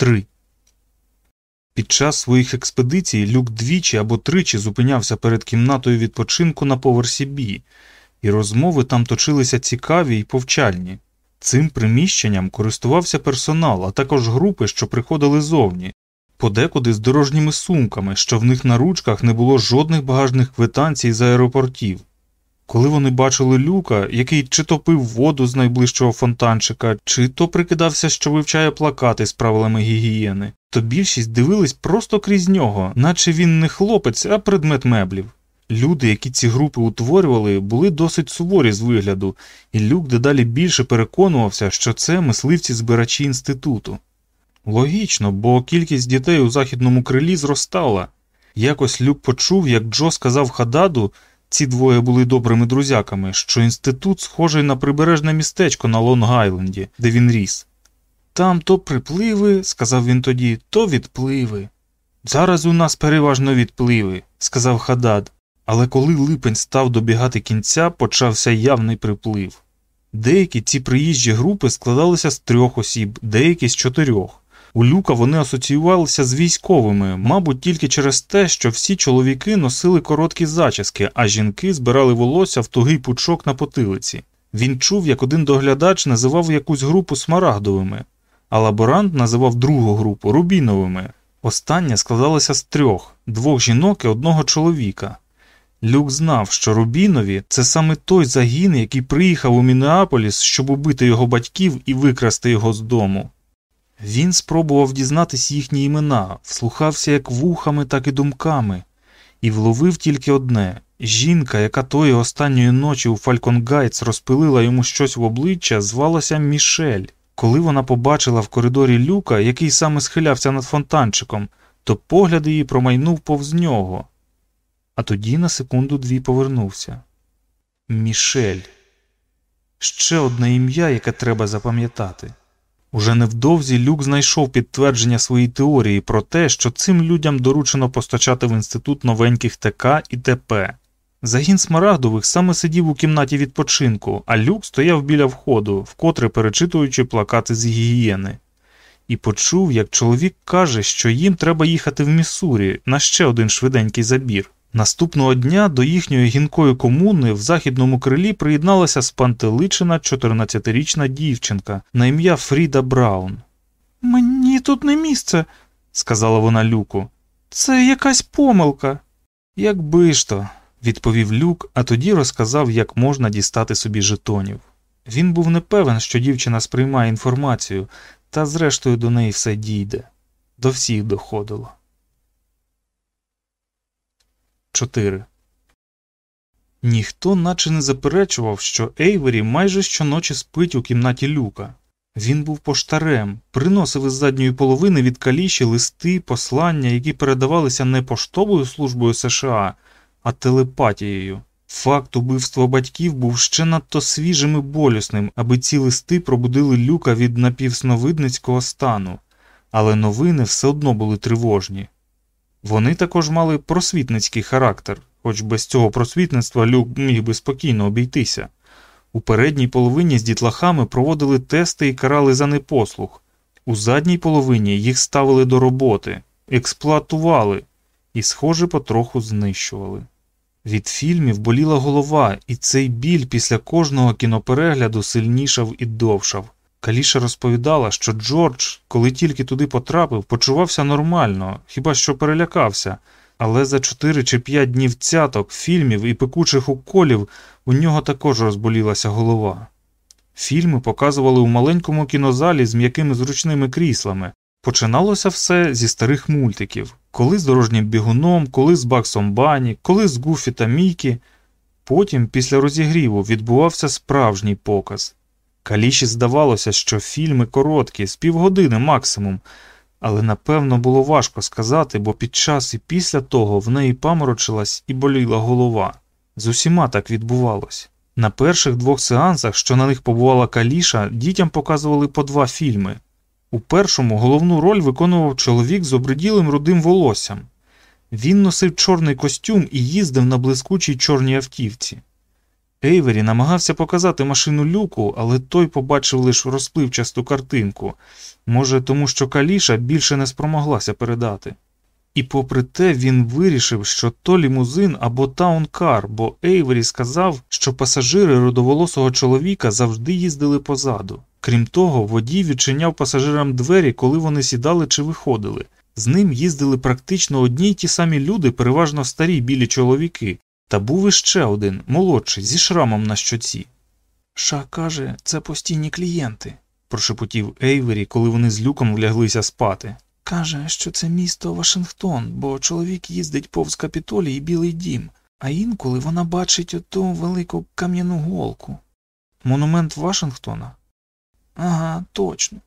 3. Під час своїх експедицій люк двічі або тричі зупинявся перед кімнатою відпочинку на поверсі Бі, і розмови там точилися цікаві й повчальні. Цим приміщенням користувався персонал, а також групи, що приходили зовні, подекуди з дорожніми сумками, що в них на ручках не було жодних багажних квитанцій з аеропортів. Коли вони бачили люка, який чи то пив воду з найближчого фонтанчика, чи то прикидався, що вивчає плакати з правилами гігієни, то більшість дивились просто крізь нього, наче він не хлопець, а предмет меблів. Люди, які ці групи утворювали, були досить суворі з вигляду, і люк дедалі більше переконувався, що це мисливці збирачі інституту. Логічно, бо кількість дітей у західному крилі зростала. Якось Люк почув, як Джо сказав Хададу, ці двоє були добрими друзяками, що інститут схожий на прибережне містечко на Лонг-Айленді, де він ріс. Там то припливи, сказав він тоді, то відпливи. Зараз у нас переважно відпливи, сказав Хадад, але коли липень став добігати кінця, почався явний приплив. Деякі ці приїжджі групи складалися з трьох осіб, деякі з чотирьох. У люка вони асоціювалися з військовими, мабуть, тільки через те, що всі чоловіки носили короткі зачіски, а жінки збирали волосся в тугий пучок на потилиці. Він чув, як один доглядач називав якусь групу смарагдовими, а лаборант називав другу групу рубіновими. Остання складалася з трьох двох жінок і одного чоловіка. Люк знав, що Рубінові це саме той загін, який приїхав у Мінеаполіс, щоб убити його батьків і викрасти його з дому. Він спробував дізнатись їхні імена, вслухався як вухами, так і думками, і вловив тільки одне жінка, яка тої останньої ночі у Фальконгайтс розпилила йому щось в обличчя, звалася Мішель. Коли вона побачила в коридорі люка, який саме схилявся над фонтанчиком, то погляд її промайнув повз нього. А тоді на секунду дві повернувся. Мішель. Ще одне ім'я, яке треба запам'ятати. Уже невдовзі Люк знайшов підтвердження своєї теорії про те, що цим людям доручено постачати в інститут новеньких ТК і ТП. Загін Смарагдових саме сидів у кімнаті відпочинку, а люк стояв біля входу, вкотре перечитуючи плакати з гігієни, і почув, як чоловік каже, що їм треба їхати в Міссурі на ще один швиденький забір. Наступного дня до їхньої гінкої комуни в західному крилі приєдналася спантеличена 14-річна дівчинка на ім'я Фріда Браун. Мені тут не місце, сказала вона люку. Це якась помилка. Якби ж то, відповів люк, а тоді розказав, як можна дістати собі жетонів. Він був не певен, що дівчина сприймає інформацію, та зрештою до неї все дійде. До всіх доходило. 4. Ніхто наче не заперечував, що Ейвері майже щоночі спить у кімнаті люка. Він був поштарем, приносив із задньої половини від каліші листи, послання, які передавалися не поштовою службою США, а телепатією. Факт убивства батьків був ще надто свіжим і болісним, аби ці листи пробудили люка від напівсновидницького стану, але новини все одно були тривожні. Вони також мали просвітницький характер, хоч без цього просвітництва люк міг би спокійно обійтися. У передній половині з дітлахами проводили тести і карали за непослух, у задній половині їх ставили до роботи, експлуатували і, схоже, потроху знищували. Від фільмів боліла голова, і цей біль після кожного кіноперегляду сильнішав і довшав. Каліша розповідала, що Джордж, коли тільки туди потрапив, почувався нормально, хіба що перелякався, але за чотири чи п'ять днів цяток, фільмів і пекучих уколів у нього також розболілася голова. Фільми показували у маленькому кінозалі з м'якими зручними кріслами. Починалося все зі старих мультиків, коли з дорожнім бігуном, коли з Баксом Бані, коли з Гуфі та Мікі. Потім, після розігріву, відбувався справжній показ. Каліші здавалося, що фільми короткі, з півгодини максимум, але напевно було важко сказати, бо під час і після того в неї паморочилась і боліла голова. З усіма так відбувалось. На перших двох сеансах, що на них побувала Каліша, дітям показували по два фільми. У першому головну роль виконував чоловік з обриділим рудим волоссям. Він носив чорний костюм і їздив на блискучій чорній автівці. Ейвері намагався показати машину люку, але той побачив лише розпливчасту картинку, може, тому що каліша більше не спромоглася передати. І попри те він вирішив, що то лімузин або таункар, бо Ейвері сказав, що пасажири родоволосого чоловіка завжди їздили позаду. Крім того, водій відчиняв пасажирам двері, коли вони сідали чи виходили. З ним їздили практично одні й ті самі люди, переважно старі білі чоловіки, та був іще один, молодший, зі шрамом на щоці. Ша каже, це постійні клієнти, прошепотів Ейвері, коли вони з люком вляглися спати. Каже, що це місто Вашингтон, бо чоловік їздить повз капітолій і Білий дім, а інколи вона бачить оту велику кам'яну голку. Монумент Вашингтона? Ага, точно.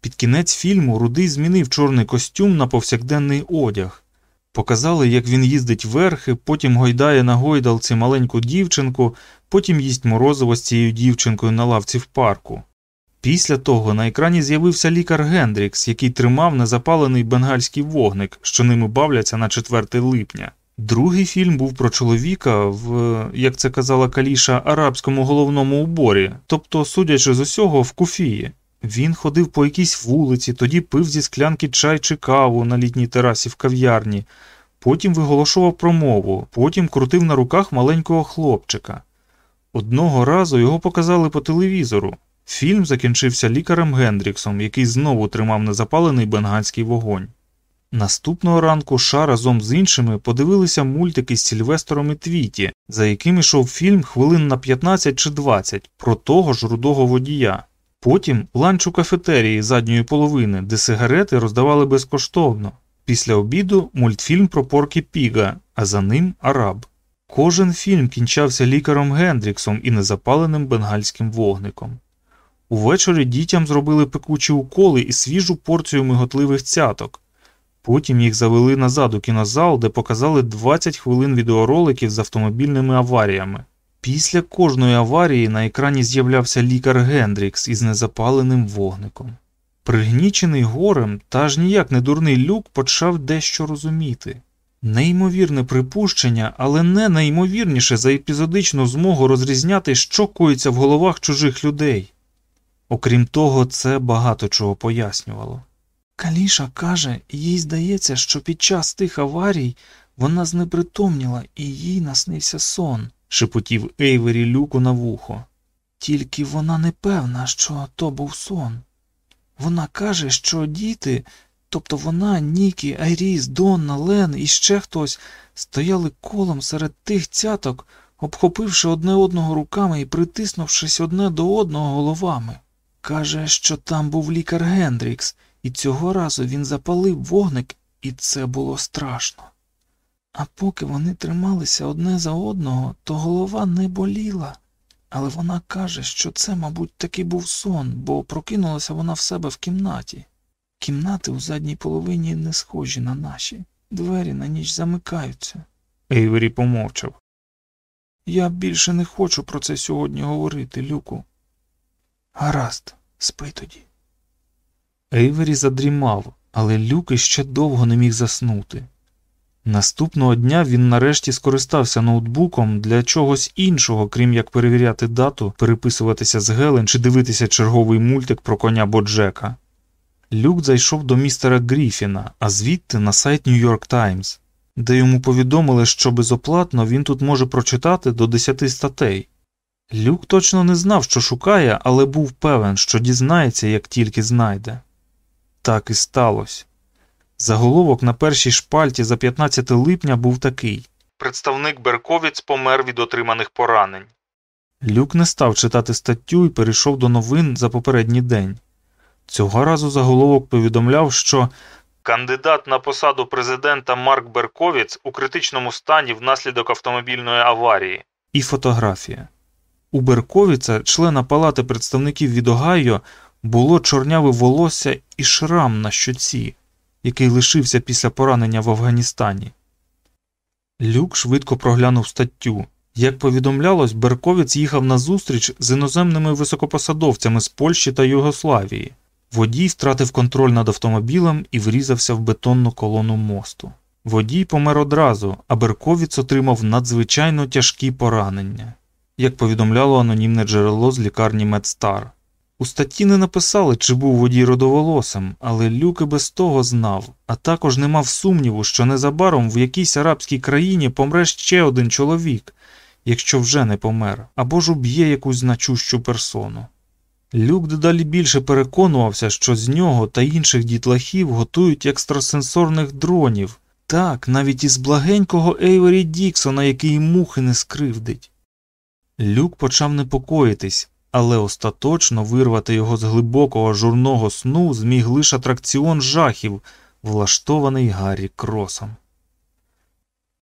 Під кінець фільму Рудий змінив чорний костюм на повсякденний одяг. Показали, як він їздить верхи, потім гойдає на гойдалці маленьку дівчинку, потім їсть морозиво з цією дівчинкою на лавці в парку. Після того на екрані з'явився лікар Гендрікс, який тримав незапалений бенгальський вогник, що ними бавляться на 4 липня. Другий фільм був про чоловіка в, як це казала Каліша, арабському головному уборі, тобто, судячи з усього, в куфії. Він ходив по якійсь вулиці, тоді пив зі склянки чай чи каву на літній терасі в кав'ярні, потім виголошував промову, потім крутив на руках маленького хлопчика. Одного разу його показали по телевізору. Фільм закінчився лікарем Гендріксом, який знову тримав незапалений бенгальський вогонь. Наступного ранку Ша разом з іншими подивилися мультики з Сільвестером і Твіті, за яким йшов фільм хвилин на 15 чи 20 про того ж рудого водія. Потім ланч у кафетерії задньої половини, де сигарети роздавали безкоштовно. Після обіду мультфільм про Поркі Піга, а за ним Араб. Кожен фільм кінчався лікаром Гендріксом і незапаленим бенгальським вогником. Увечері дітям зробили пекучі уколи і свіжу порцію миготливих цяток. Потім їх завели назад у кінозал, де показали 20 хвилин відеороликів з автомобільними аваріями. Після кожної аварії на екрані з'являвся лікар Гендрікс із незапаленим вогником. Пригнічений горем, та ж ніяк не дурний люк почав дещо розуміти. Неймовірне припущення, але не найімовірніше за епізодичну змогу розрізняти, що коїться в головах чужих людей. Окрім того, це багато чого пояснювало. Каліша каже, їй здається, що під час тих аварій вона знепритомніла і їй наснився сон, шепотів Ейвері люку на вухо. Тільки вона не певна, що то був сон. Вона каже, що діти, тобто вона, Нікі, Айріс, Донна, Лен і ще хтось стояли колом серед тих цяток, обхопивши одне одного руками і притиснувшись одне до одного головами. Каже, що там був лікар Гендрікс, і цього разу він запалив вогник, і це було страшно. А поки вони трималися одне за одного, то голова не боліла. Але вона каже, що це, мабуть, таки був сон, бо прокинулася вона в себе в кімнаті. Кімнати у задній половині не схожі на наші, двері на ніч замикаються. Ейвері помовчав. Я більше не хочу про це сьогодні говорити, Люку. Гаразд, спи тоді. Ейвері задрімав, але Люк іще довго не міг заснути. Наступного дня він нарешті скористався ноутбуком для чогось іншого, крім як перевіряти дату, переписуватися з Гелен чи дивитися черговий мультик про коня Боджека. Люк зайшов до містера Гріфіна, а звідти на сайт New York Times, де йому повідомили, що безоплатно він тут може прочитати до 10 статей. Люк точно не знав, що шукає, але був певен, що дізнається, як тільки знайде. Так і сталося. Заголовок на першій шпальті за 15 липня був такий Представник Берковіць помер від отриманих поранень. Люк не став читати статтю і перейшов до новин за попередній день. Цього разу заголовок повідомляв, що кандидат на посаду президента Марк Берковіц у критичному стані внаслідок автомобільної аварії і фотографія. У Берковіца, члена Палати представників від Огайо, було чорняве волосся і шрам на щоці, який лишився після поранення в Афганістані. Люк швидко проглянув статтю. Як повідомлялось, Берковіц їхав на зустріч з іноземними високопосадовцями з Польщі та Югославії. Водій втратив контроль над автомобілем і врізався в бетонну колону мосту. Водій помер одразу, а Берковіц отримав надзвичайно тяжкі поранення. як повідомляло анонімне джерело з лікарні Медстар. У статті не написали, чи був водій родоволосим, але Люк і без того знав, а також не мав сумніву, що незабаром в якійсь арабській країні помре ще один чоловік, якщо вже не помер, або ж уб'є якусь значущу персону. Люк дедалі більше переконувався, що з нього та інших дітлахів готують екстрасенсорних дронів, так, навіть із благенького Ейвері Діксона, який мухи не скривдить. Люк почав непокоїтись, але остаточно вирвати його з глибокого журного сну зміг лише атракціон жахів, влаштований Гаррі Кросом.